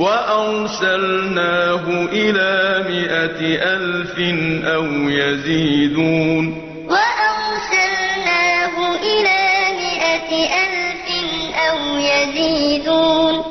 وأرسلناه إلى مائة ألف أو يزيدون. وأرسلناه إلى ألف أو يزيدون.